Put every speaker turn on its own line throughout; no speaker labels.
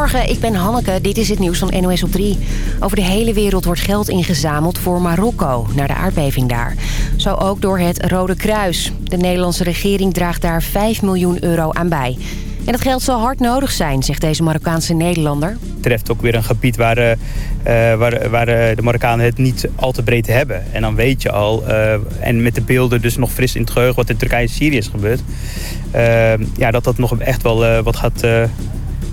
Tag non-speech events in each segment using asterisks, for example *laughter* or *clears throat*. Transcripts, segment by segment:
Goedemorgen, ik ben Hanneke. Dit is het nieuws van NOS op 3. Over de hele wereld wordt geld ingezameld voor Marokko, naar de aardbeving daar. Zo ook door het Rode Kruis. De Nederlandse regering draagt daar 5 miljoen euro aan bij. En dat geld zal hard nodig zijn, zegt deze Marokkaanse Nederlander.
Het treft ook weer een gebied waar, uh, waar, waar uh, de Marokkanen het niet al te breed hebben. En dan weet je al, en met de beelden dus nog fris in het geheugen... wat in Turkije en Syrië is gebeurd... ja, dat dat nog echt wel wat gaat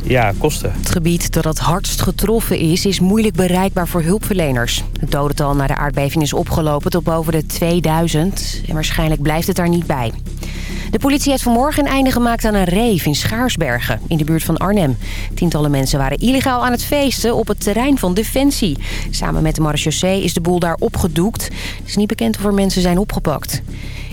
ja, kosten.
Het gebied dat het hardst getroffen is, is moeilijk bereikbaar voor hulpverleners. Het dodental na de aardbeving is opgelopen tot boven de 2000 en waarschijnlijk blijft het daar niet bij. De politie heeft vanmorgen een einde gemaakt aan een reef in Schaarsbergen, in de buurt van Arnhem. Tientallen mensen waren illegaal aan het feesten op het terrein van Defensie. Samen met de marechaussee is de boel daar opgedoekt. Het is niet bekend of er mensen zijn opgepakt.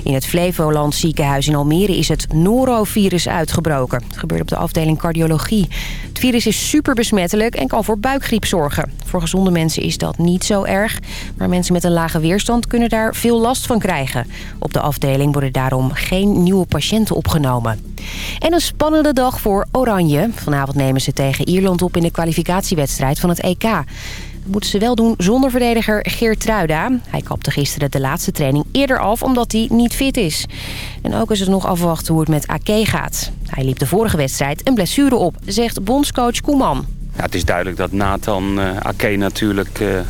In het Flevoland ziekenhuis in Almere is het norovirus uitgebroken. Het gebeurt op de afdeling cardiologie. Het virus is super besmettelijk en kan voor buikgriep zorgen. Voor gezonde mensen is dat niet zo erg. Maar mensen met een lage weerstand kunnen daar veel last van krijgen. Op de afdeling worden daarom geen nieuwe patiënten opgenomen. En een spannende dag voor Oranje. Vanavond nemen ze tegen Ierland op in de kwalificatiewedstrijd van het EK moeten ze wel doen zonder verdediger Geert Truida. Hij kapte gisteren de laatste training eerder af omdat hij niet fit is. En ook is het nog afwachten hoe het met Ake gaat. Hij liep de vorige wedstrijd een blessure op, zegt bondscoach Koeman.
Ja, het is duidelijk dat Nathan uh, Ake natuurlijk... Uh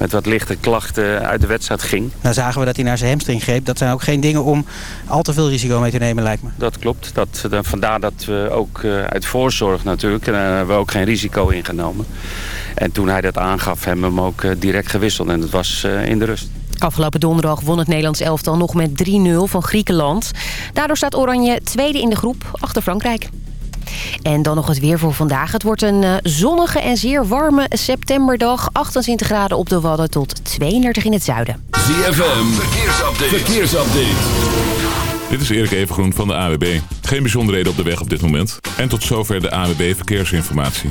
met wat lichte klachten uit de wedstrijd ging.
Nou zagen we dat hij naar zijn hamstring greep. Dat zijn ook geen dingen om al te veel risico mee te nemen, lijkt me.
Dat klopt. Dat, vandaar dat we ook uh, uit voorzorg natuurlijk... en hebben we ook geen risico ingenomen. En toen hij dat aangaf, hebben we hem ook uh, direct gewisseld. En dat was uh, in de rust.
Afgelopen donderdag won het Nederlands elftal nog met 3-0 van Griekenland. Daardoor staat Oranje tweede in de groep achter Frankrijk. En dan nog het weer voor vandaag. Het wordt een zonnige en zeer warme septemberdag. 28 graden op de Wadden tot 32 in het zuiden.
ZFM, verkeersupdate. verkeersupdate. Dit is Erik Evengroen van de AWB. Geen bijzonderheden op de weg op dit moment. En tot zover de AWB Verkeersinformatie.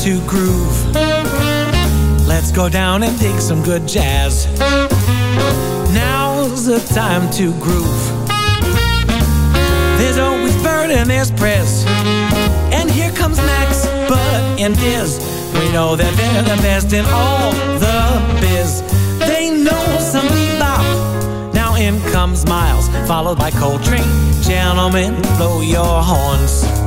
To groove. Let's go down and dig some good jazz. Now's the time to groove. There's always Bird and there's Press. And here comes Max, Bud, and Diz. We know that they're the best in all the biz. They know some bebop. Now in comes Miles, followed by Coltrane. Gentlemen, blow your horns.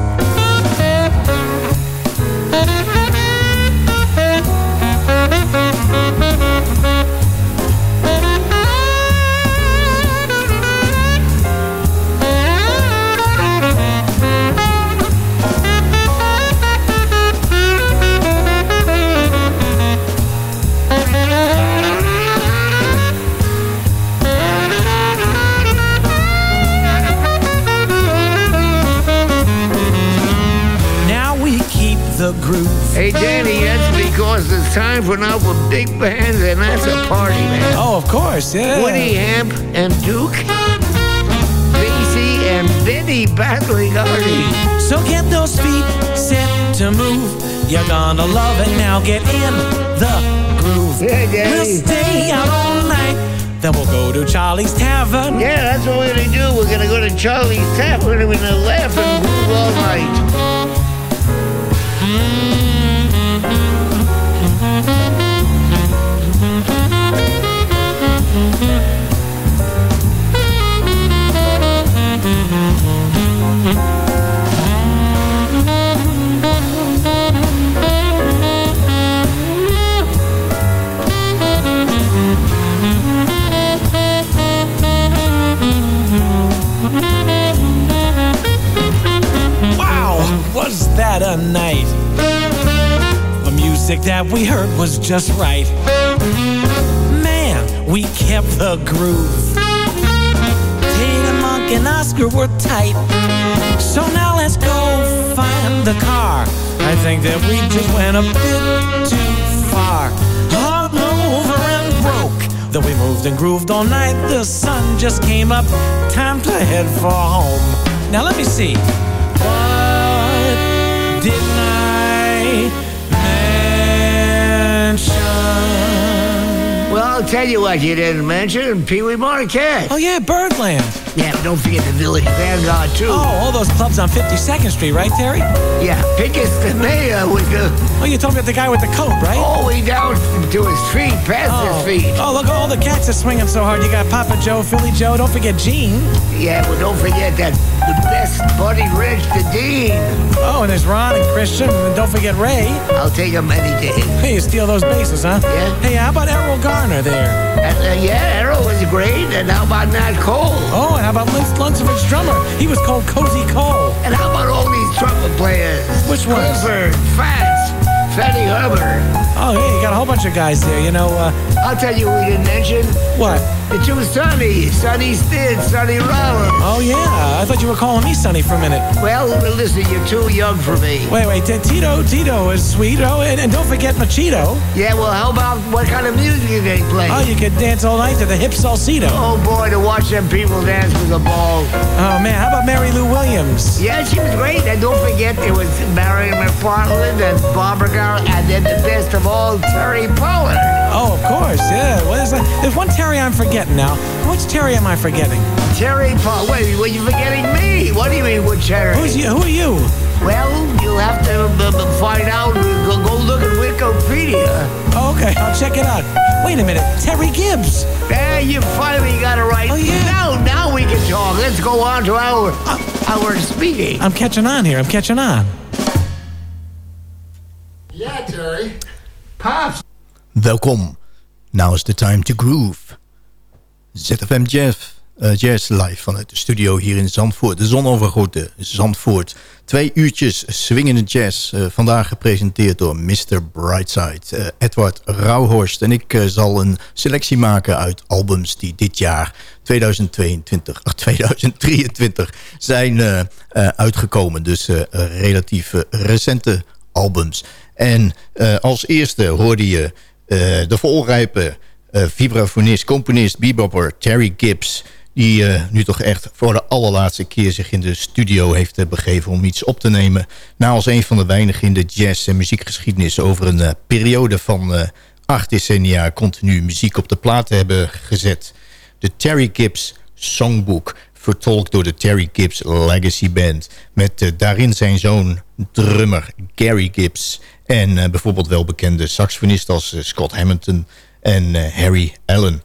Time for now for big bands, and that's a party, man.
Oh, of course, yeah.
Woody Hamp and Duke, Basie and Benny battling Artie.
So get those feet set to move. You're gonna love it now. Get in the groove.
Yeah, Danny.
We'll stay out all night. Then we'll go to Charlie's Tavern.
Yeah, that's what we're gonna do. We're gonna go to Charlie's Tavern and we're gonna laugh and groove all night.
Hmm. We heard was just right. Man, we kept the groove. Tatum, Monk, and Oscar were tight. So now let's go find the car. I think that we just went a bit too far. Hung over and broke. Though we moved and grooved all night, the sun just came up. Time to head for home. Now let me see.
I'll tell you what you didn't mention, Pee Wee Marquette.
Oh yeah, Birdland.
Yeah, but don't forget the Village Vanguard, too.
Oh, all those clubs on 52nd Street, right, Terry?
Yeah, Pickus the mayor with the
Oh, you told me about the guy with the coat, right?
all the way down to his feet, past
Oh.
his feet.
Oh, look, all the cats are swinging so hard. You got Papa Joe, Philly Joe. Don't forget Gene.
Yeah, but don't forget that the best buddy Rich the Dean.
Oh, and there's Ron and Christian. And don't forget Ray.
I'll take him any day.
Hey, *laughs* you steal those bases, huh?
Yeah.
Hey, how about Errol Garner there?
Uh, yeah, Arrow was great. And how about Nat Cole?
Oh, and how about Lance Lunsford's drummer? He was called Cozy Cole.
And how about all these trumpet players?
Which ones?
Clifford, Fats, Fatty Hubbard.
Oh, yeah, you got a whole bunch of guys there. You know, uh,
I'll tell you who we didn't mention.
what?
The two Sonny. Sonny Stitt, Sonny Rollins.
Oh, yeah. I thought you were calling me Sonny for a minute.
Well, listen, you're too young for me.
Wait, wait. Tito, Tito is sweet. Oh, and, and don't forget Machito.
Yeah, well, how about what kind of music do they play?
Oh, you could dance all night to the hip salsito.
Oh, boy, to watch them people dance with a ball.
Oh, man. How about Mary Lou Williams?
Yeah, she was great. And don't forget, it was Marion McFarland and Barbara Garrett, and then the best of all, Terry Pollard.
Oh, of course. Yeah. What is that? There's one Terry I'm forgetting now. Which Terry am I forgetting?
Terry Pollard. Wait, were you forgetting me? What do you mean, which Terry?
Who's you? Who are you?
Well, you'll have to uh, uh, find out. Go, go look at Wikipedia.
Oh, okay. I'll check it out. Wait a minute. Terry Gibbs.
There, you finally got it right.
Oh, yeah.
Now, now we can talk. Let's go on to our our speaking.
I'm catching on here. I'm catching on.
Yeah, Terry. Pops.
Welkom. Now is the time to groove. ZFM Jazz, eh, Jazz live vanuit de studio hier in Zandvoort. De zonovergoten Zandvoort. Twee uurtjes swingende jazz. eh, vandaag gepresenteerd door Mr. Brightside. eh, Edward Rauhorst. En ik zal een selectie maken uit albums die dit jaar 2022, ach, 2023 zijn uitgekomen. Dus relatief recente albums. En als eerste hoorde je de volrijpe eh, vibrafonist, componist, bebopper Terry Gibbs... die eh, nu toch echt voor de allerlaatste keer zich in de studio heeft eh, begeven... om iets op te nemen. Na als een van de weinigen in de jazz- en muziekgeschiedenis... over een eh, periode van eh, acht decennia continu muziek op de plaat hebben gezet. De Terry Gibbs Songbook, vertolkt door de Terry Gibbs Legacy Band... met eh, daarin zijn zoon, drummer Gary Gibbs... en eh, bijvoorbeeld welbekende saxofonisten als eh, Scott Hamilton en eh, Harry Allen...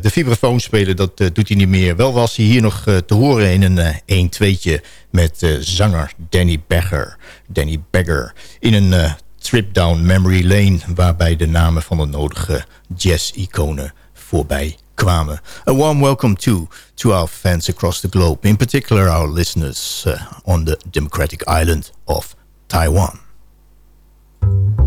De vibrafoon spelen, dat doet hij niet meer. Wel was hij hier nog te horen in een eh 1-2'tje met zanger Danny Bagger. Danny Bagger. In een trip down memory lane... waarbij de namen van de nodige jazz-iconen voorbij kwamen. A warm welcome to, to our fans across the globe. In particular our listeners on the democratic island of Taiwan. Thank you.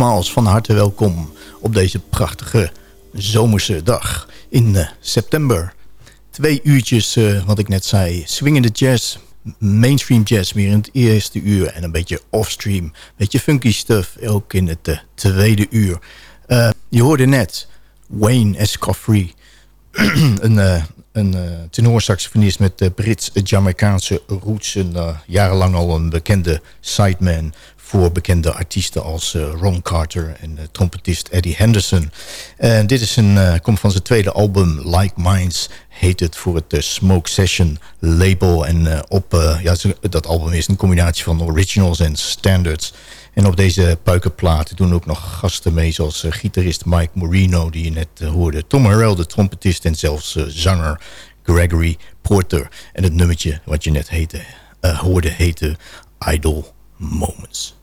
Nogmaals van harte welkom op deze prachtige zomerse dag in uh, september. Twee uurtjes, uh, wat ik net zei, swingende jazz, mainstream jazz meer in het eerste uur... en een beetje offstream, beetje funky stuff ook in het uh, tweede uur. je hoorde net Wayne Escoffery, *clears throat* een, een tenorsaxofonist met Brits-Jamaicaanse roots... en jarenlang al een bekende sideman voor bekende artiesten als uh, Ron Carter en uh, trompetist Eddie Henderson. En dit is een, uh, komt van zijn tweede album, Like Minds, heet het voor het Smoke Session label. En op ja, dat album is een combinatie van originals en standards. En op deze puikenplaten doen ook nog gasten mee... zoals gitarist Mike Moreno, die je net hoorde. Tom Harrell, de trompetist en zelfs zanger Gregory Porter. En het nummertje wat je net heette, hoorde heette Idle Moments.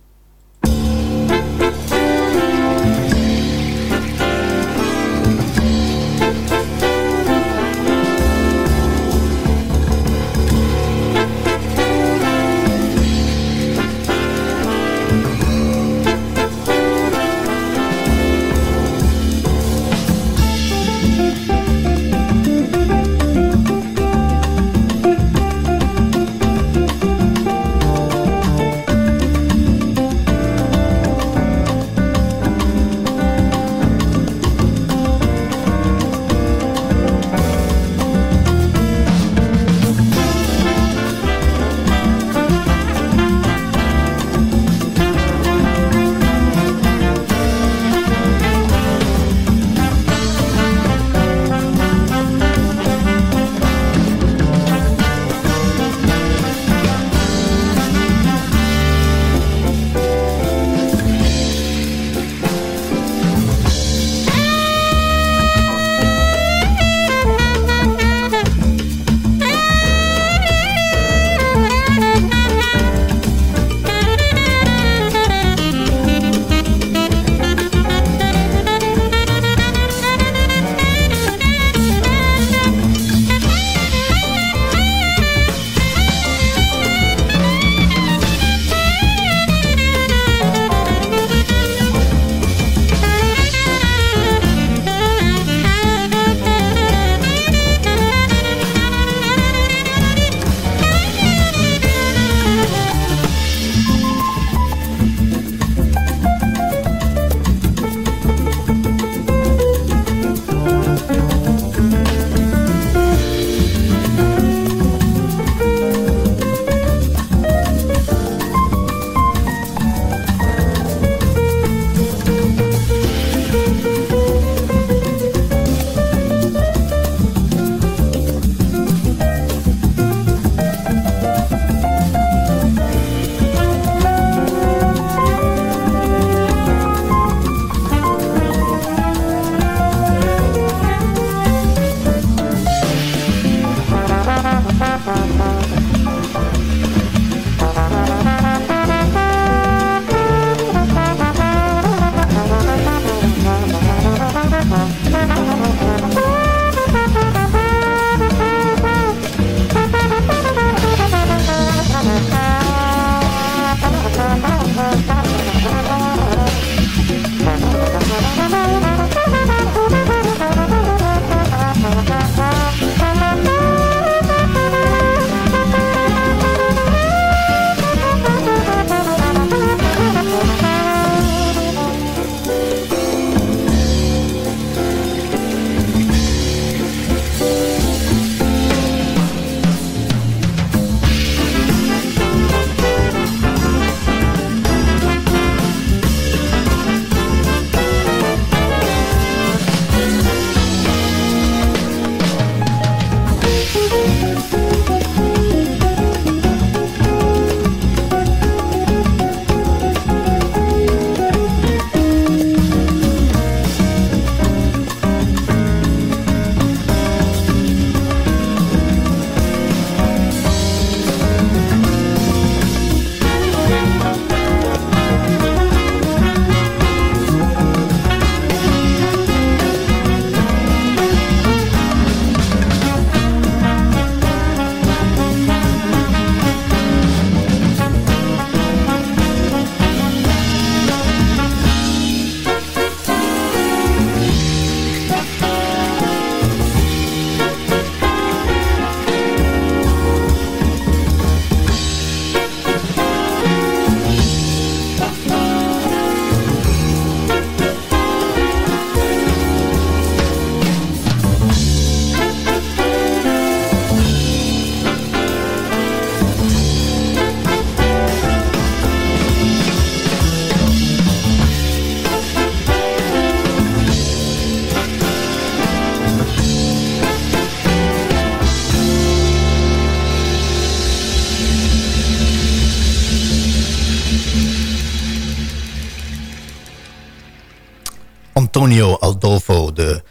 De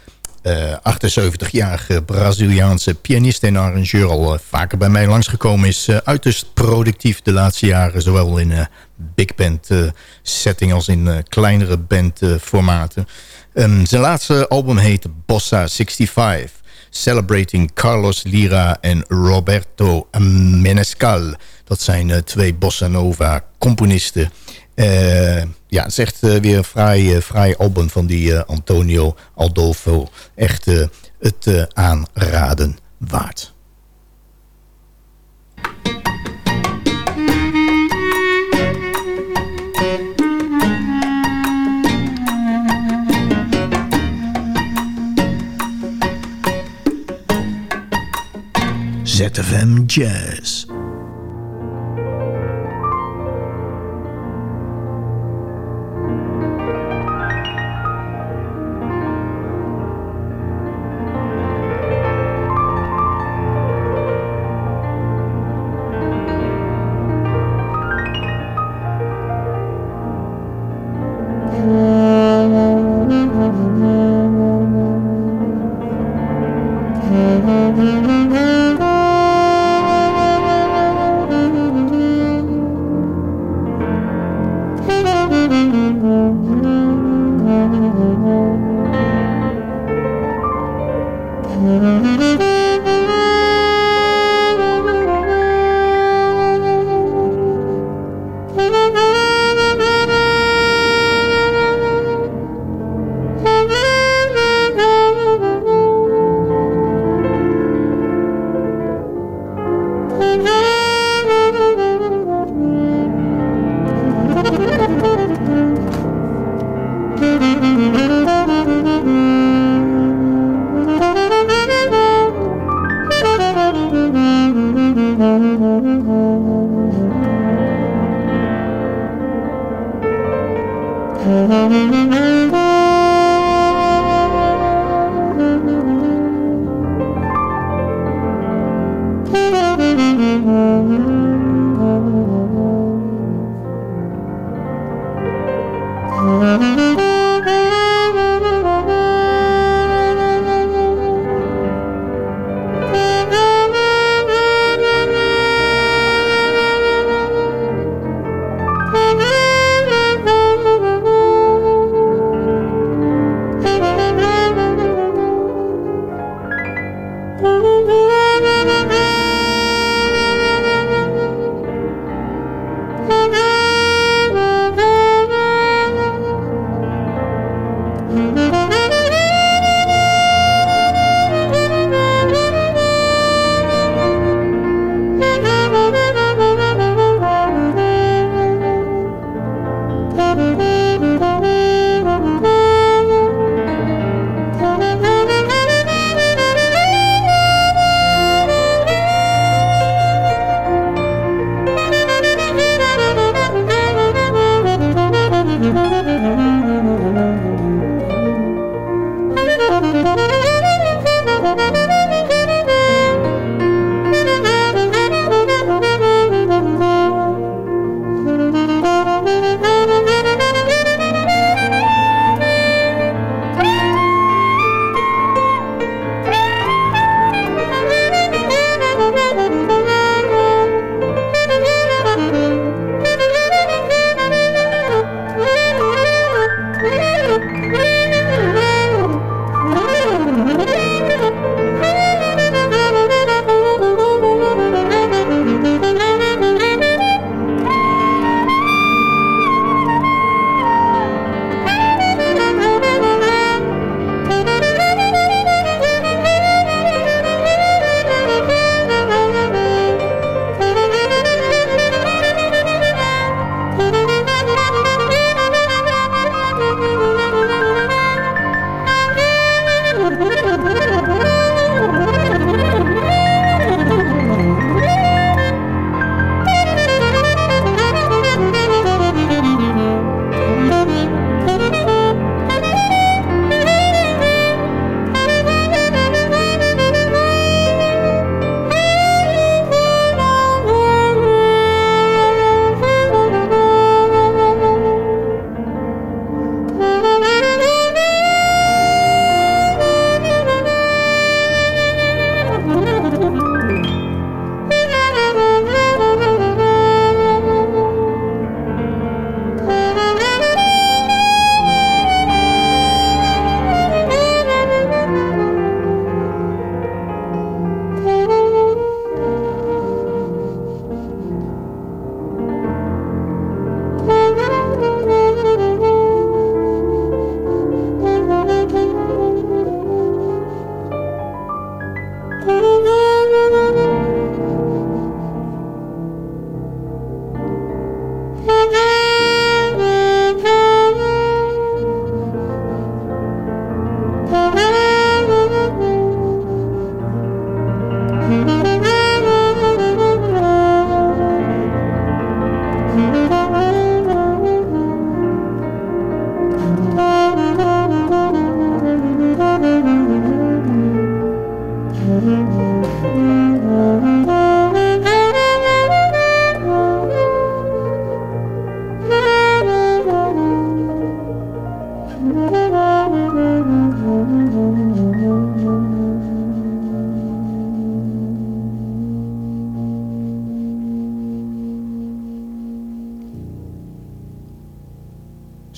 78-jarige Braziliaanse pianist en arrangeur... al vaker bij mij langsgekomen is. uiterst productief de laatste jaren, zowel in big band setting als in kleinere bandformaten. zijn laatste album heet Bossa 65... Celebrating Carlos Lira en Roberto Menescal. Dat zijn twee bossa nova componisten... Uh, ja, het is echt uh, weer een fraai, uh, fraai album van die Antonio Aldolfo. Echt het aanraden waard. ZFM Jazz.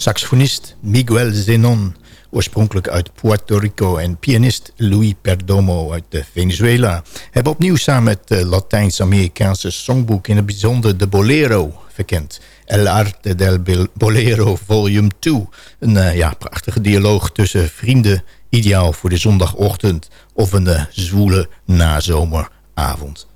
saxofonist Miguel Zenon, oorspronkelijk uit Puerto Rico... en pianist Louis Perdomo uit eh, Venezuela... hebben opnieuw samen het eh, Latijns-Amerikaanse songboek... in het bijzonder de Bolero verkend... El Arte del Bolero Volume 2. Een uh, ja, prachtige dialoog tussen vrienden... ideaal voor de zondagochtend of een uh, zwoele nazomeravond.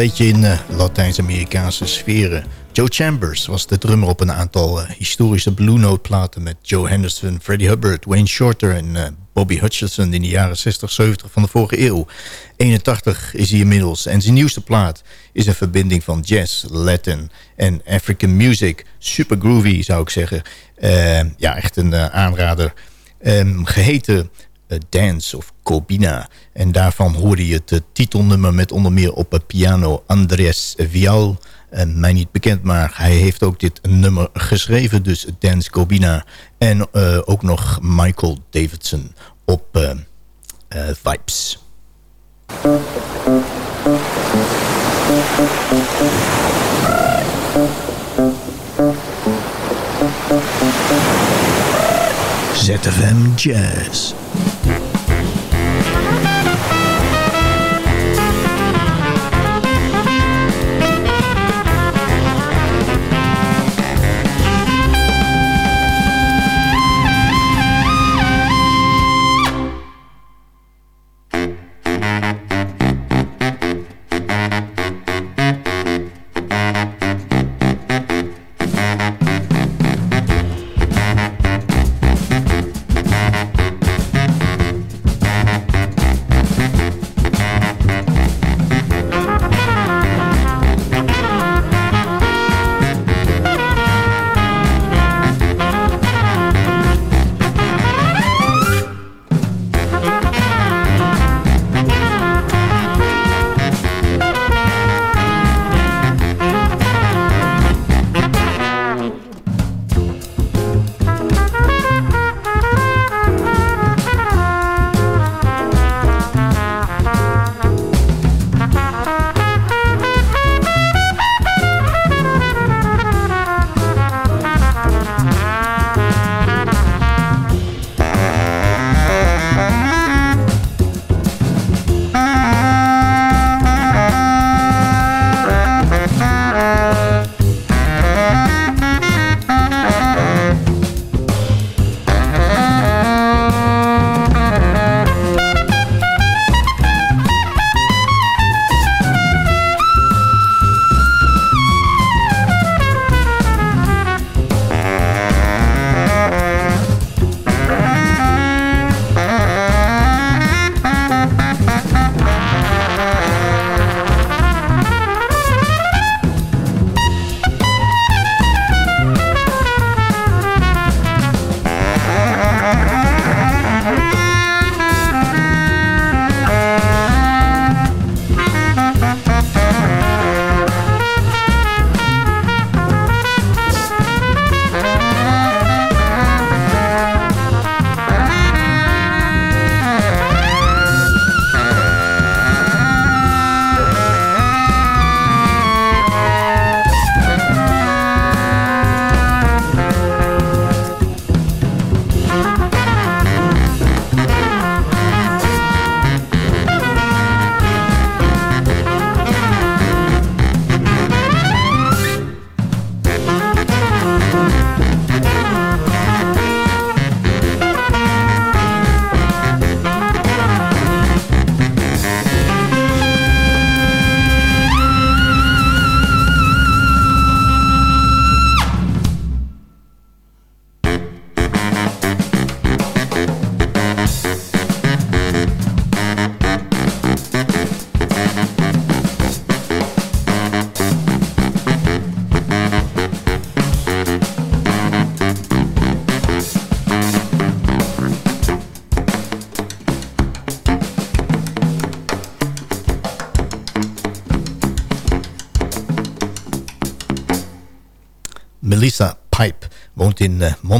Beetje in uh, Latijns-Amerikaanse sferen. Joe Chambers was de drummer op een aantal uh, historische Blue Note platen... met Joe Henderson, Freddie Hubbard, Wayne Shorter en uh, Bobby Hutcherson... in de jaren 60, 70 van de vorige eeuw. 81 is hij inmiddels en zijn nieuwste plaat is een verbinding van jazz, Latin en African music. Super groovy zou ik zeggen. ja, echt een aanrader. Um, geheten Dance of En daarvan hoorde je het titelnummer met onder meer op piano Andres Vial. En mij niet bekend, maar hij heeft ook dit nummer geschreven. Dus Dance Cobina. En uh, ook nog Michael Davidson op uh, uh, Vibes. ZFM Jazz.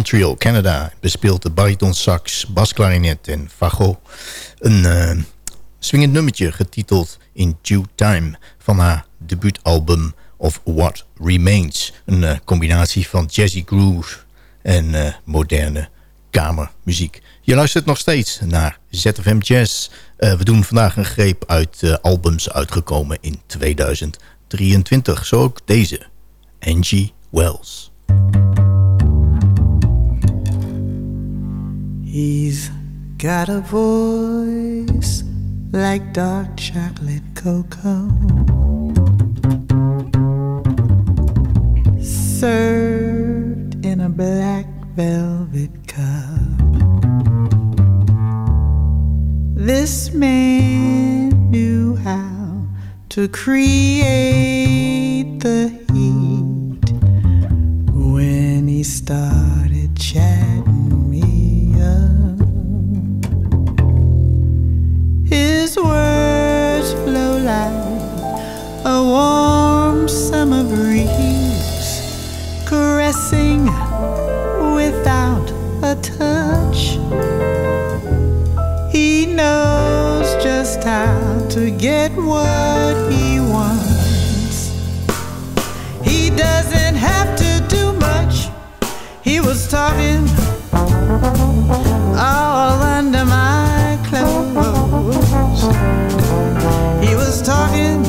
Montreal, Canada. Bespeelt de bariton sax, basklarinet en fagot. Een uh, swingend nummertje getiteld In Due Time van haar debuutalbum Of What Remains. Een uh, combinatie van jazzy groove en moderne kamermuziek. Je luistert nog steeds naar ZFM Jazz. we doen vandaag een greep uit albums uitgekomen in 2023. Zo ook deze. Angie Wells.
He's got a voice like dark chocolate cocoa.
Served in a black velvet cup. This man knew how to create the heat when he started chatting. His words flow like a warm summer breeze, caressing without a touch. He knows just how to get what he wants. He doesn't have to do much. He was talking all under my clothes. Talking,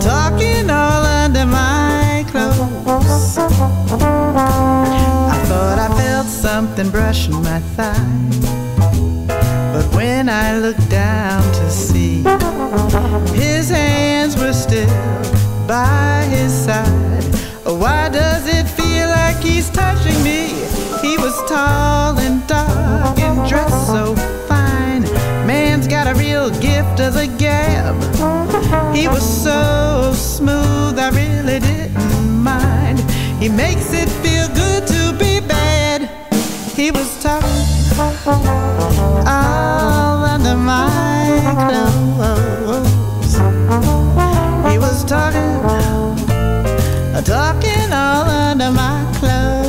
talking all under my clothes. I thought I felt something brushing my thigh. But when I looked down to see, his hands were still by He was so smooth, I really didn't mind. He makes it feel good to be bad. He was talking all under my clothes. He was talking, talking all under my His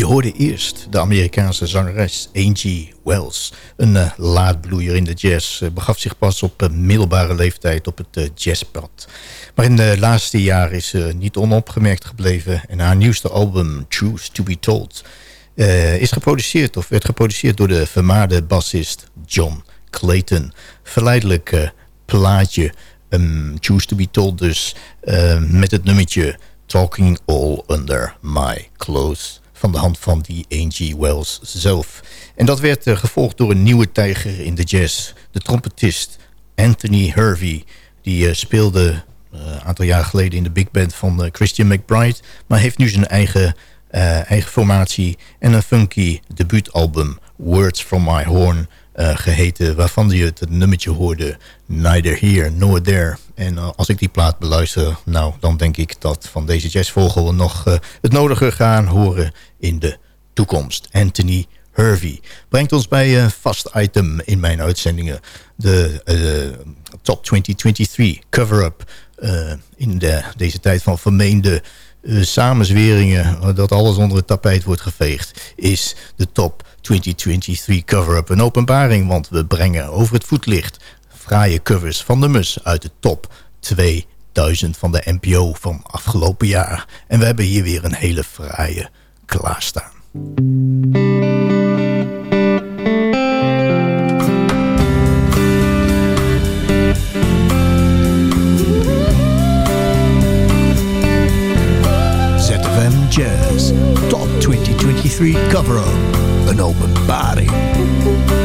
Je hoorde eerst de Amerikaanse zangeres Angie Wells. Een uh, laadbloeier in de jazz. Begaf zich pas op uh, middelbare leeftijd op het jazzpad. Maar in de laatste jaren is ze niet onopgemerkt gebleven. En haar nieuwste album, Truth to be Told... is geproduceerd of werd geproduceerd door de vermaarde bassist John Clayton. Verleidelijk plaatje, um, Choose to be Told dus... met het nummertje Talking All Under My Clothes van de hand van die Angie Wells zelf. En dat werd uh, gevolgd door een nieuwe tijger in de jazz. De trompetist Anthony Hervey. Die uh, speelde een uh, aantal jaar geleden in de big band van Christian McBride. Maar heeft nu zijn eigen, eigen formatie en een funky debuutalbum Words From My Horn geheten... waarvan je het nummertje hoorde Neither Here Nor There. En uh, als ik die plaat beluister, nou, dan denk ik dat van deze jazzvogel... we nog uh, het nodige gaan horen in de toekomst. Anthony Hervey brengt ons bij een vast item in mijn uitzendingen. De Top 2023 cover-up in de, deze tijd van vermeende... Uh, samenzweringen, dat alles onder het tapijt wordt geveegd... is de top 2023 cover-up een openbaring... want we brengen over het voetlicht fraaie covers van nummers uit de top 2000 van de NPO van afgelopen jaar. En we hebben hier weer een hele fraaie klaarstaan. ZFM Jazz Top 2023 cover-up. Een openbaring.
Rose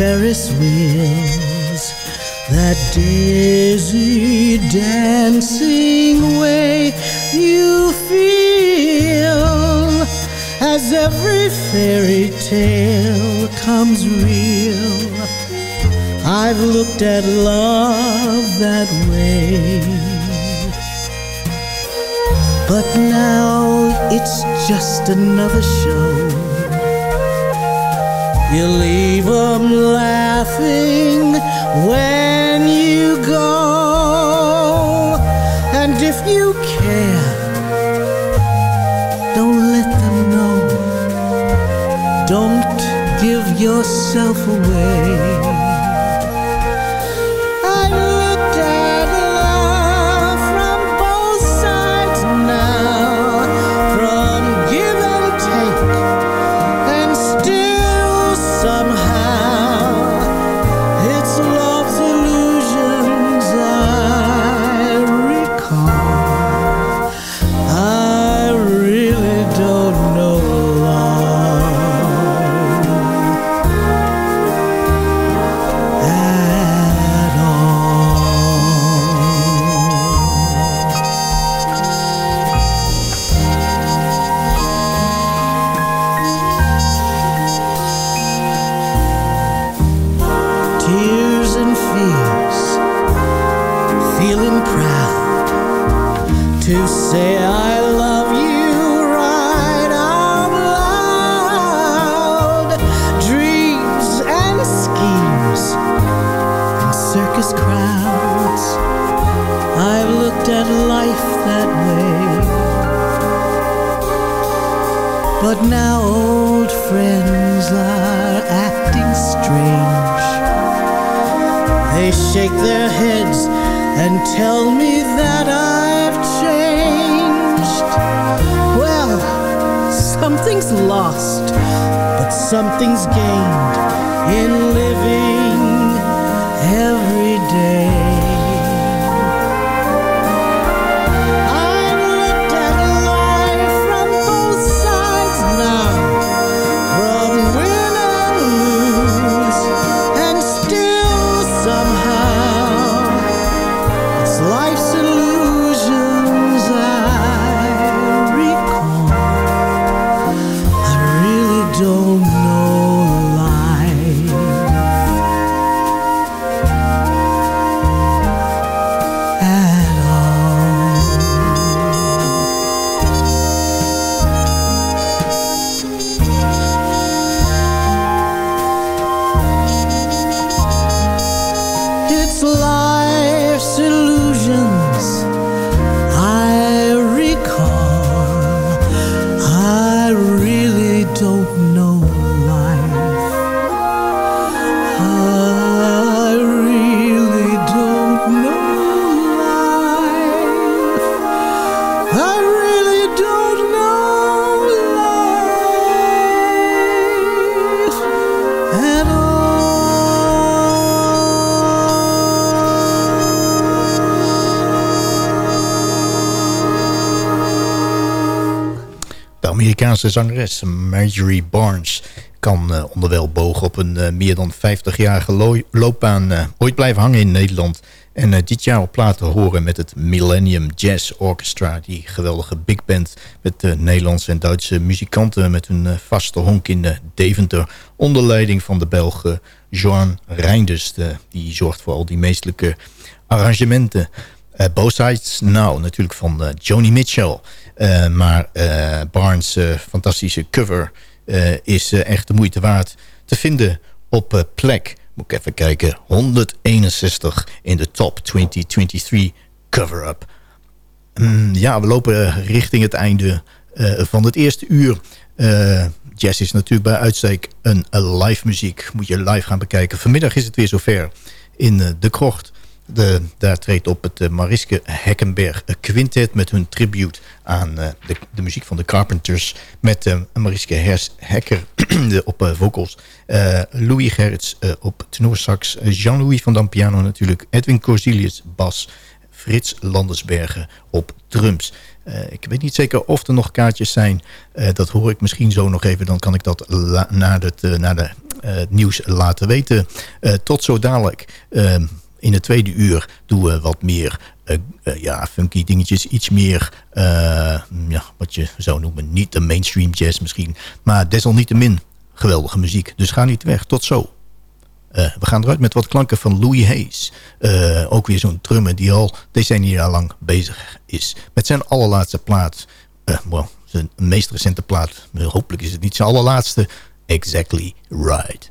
Ferris wheels, that dizzy dancing way you feel as every fairy tale comes real. I've looked at love that way. But now it's just another show. You leave 'em laughing when you go. And if you care, don't let them know. Don't give yourself away. feeling proud to say I love you right out loud. Dreams and schemes and circus crowds. I've looked at life that way. But now old friends are acting strange. They shake their heads and tell me that I've changed. Well, something's lost, but something's gained in living every day.
Amerikaanse zangeres Marjorie Barnes kan uh, onderwijl bogen op een uh, meer dan 50-jarige lo loopbaan uh, ooit blijven hangen in Nederland. En dit jaar op platen horen met het Millennium Jazz Orchestra. Die geweldige big band met Nederlandse en Duitse muzikanten met hun vaste honk in Deventer. Onder leiding van de Belg Joan Reinders. die zorgt voor al die meestelijke arrangementen. Uh, Both Sides natuurlijk van uh, Joni Mitchell. Uh, maar Barnes' fantastische cover is echt de moeite waard te vinden op plek. Moet ik even kijken. 161 in de top 2023 cover-up. Mm, ja, we lopen richting het einde van het eerste uur. jazz is natuurlijk bij uitstek een, een live muziek. Moet je live gaan bekijken. Vanmiddag is het weer zover in de krocht. De, daar treedt op het uh, Mariske Heckenberg Quintet... met hun tribute aan uh, de, de, muziek van de Carpenters... met Mariske Hers Hekker *clears throat* op vocals... Louis Gerrits op tenorsax... Jean-Louis van Dam piano natuurlijk... Edwin Corsilius bas... Frits Landersbergen op drums. ik weet niet zeker of er nog kaartjes zijn. dat hoor ik misschien zo nog even. Dan kan ik dat na, het, na de nieuws laten weten. tot zo dadelijk in het tweede uur doen we wat meer uh, uh, ja, funky dingetjes. Iets meer, uh, ja, wat je zou noemen, niet de mainstream jazz misschien. Maar desalniettemin geweldige muziek. Dus ga niet weg. Tot zo. we gaan eruit met wat klanken van Louis Hayes. ook weer zo'n drummer die al decennia lang bezig is. Met zijn allerlaatste plaat. well, zijn meest recente plaat. Hopelijk is het niet zijn allerlaatste. Exactly Right.